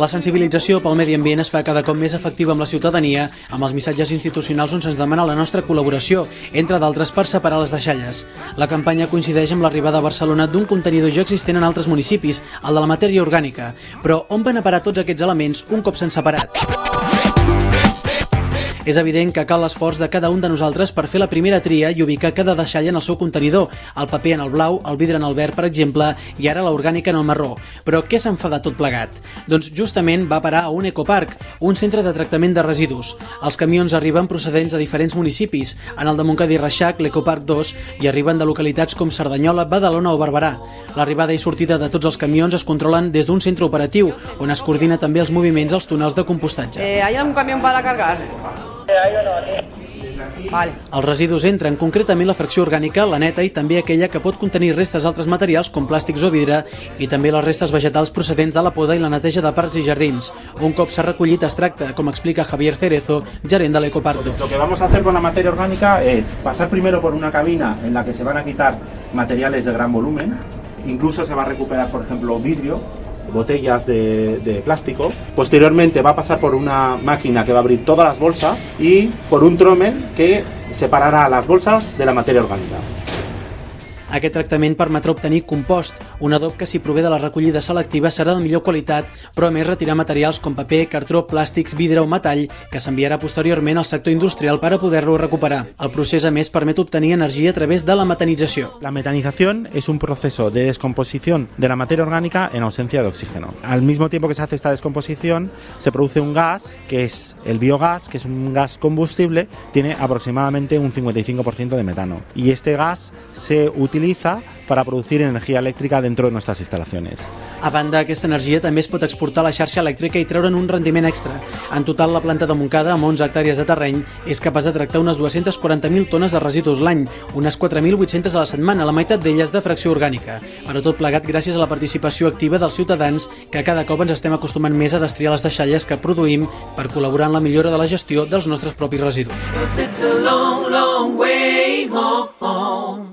La sensibilització pel medi ambient es fa cada cop més efectiva amb la ciutadania, amb els missatges institucionals on se'ns demana la nostra col·laboració, entre d'altres per separar les deixalles. La campanya coincideix amb l'arribada a Barcelona d'un contenidor ja existent en altres municipis, el de la matèria orgànica. Però on van a parar tots aquests elements un cop s'han separat? És evident que cal l'esforç de cada un de nosaltres per fer la primera tria i ubicar cada deixalla en el seu contenidor, el paper en el blau, el vidre en el verd, per exemple, i ara l'orgànica en el marró. Però què se'n fa de tot plegat? Doncs justament va parar a un ecoparc, un centre de tractament de residus. Els camions arriben procedents de diferents municipis, en el de Montcada i Reixac, l'Ecoparc 2, i arriben de localitats com Cerdanyola, Badalona o Barberà. L'arribada i sortida de tots els camions es controlen des d'un centre operatiu, on es coordina també els moviments als túnels de compostatge. Eh, ¿Hay algún camión para cargar? Vale. Els residus entren concretament la fracció orgànica, la neta i també aquella que pot contenir restes d'altres materials com plàstics o vidre i també les restes vegetals procedents de la poda i la neteja de parcs i jardins. Un cop s'ha recollit es tracta, com explica Javier Cerezo, gerent de l'Ecopark 2. Lo que vamos a hacer con la materia orgánica es pasar primero por una cabina en la que se van a quitar materiales de gran volumen, incluso se va a recuperar, por ejemplo, vidrio, botellas de, plástico. Posteriormente va a pasar por una máquina que va a abrir todas las bolsas y por un trommel que separará las bolsas de la materia orgánica. Aquest tractament permetrà obtenir compost, un adob que si prové de la recollida selectiva serà de millor qualitat, però a més retirar materials com paper, cartró, plàstics, vidre o metall, que s'enviarà posteriorment al sector industrial per a poder-lo recuperar. El procés, a més, permet obtenir energia a través de la metanització. La metanización es un proceso de descomposición de la materia orgánica en ausencia de oxígeno. Al mismo tiempo que se hace esta descomposición, se produce un gas, que es el biogás, que es un gas combustible, tiene aproximadamente un 55% de metano. Y este gas se utiliza para producir energía eléctrica dentro de nuestras instalaciones. A banda, aquesta energia també es pot exportar a la xarxa elèctrica i treure'n un rendiment extra. En total, la planta de Montcada, amb 11 hectàrees de terreny, és capaç de tractar unes 240.000 tones de residus l'any, unes 4.800 a la setmana, la meitat d'elles de fracció orgànica. Però tot plegat gràcies a la participació activa dels ciutadans, que cada cop ens estem acostumant més a destriar les deixalles que produïm per col·laborar en la millora de la gestió dels nostres propis residus. It's a long, long way home.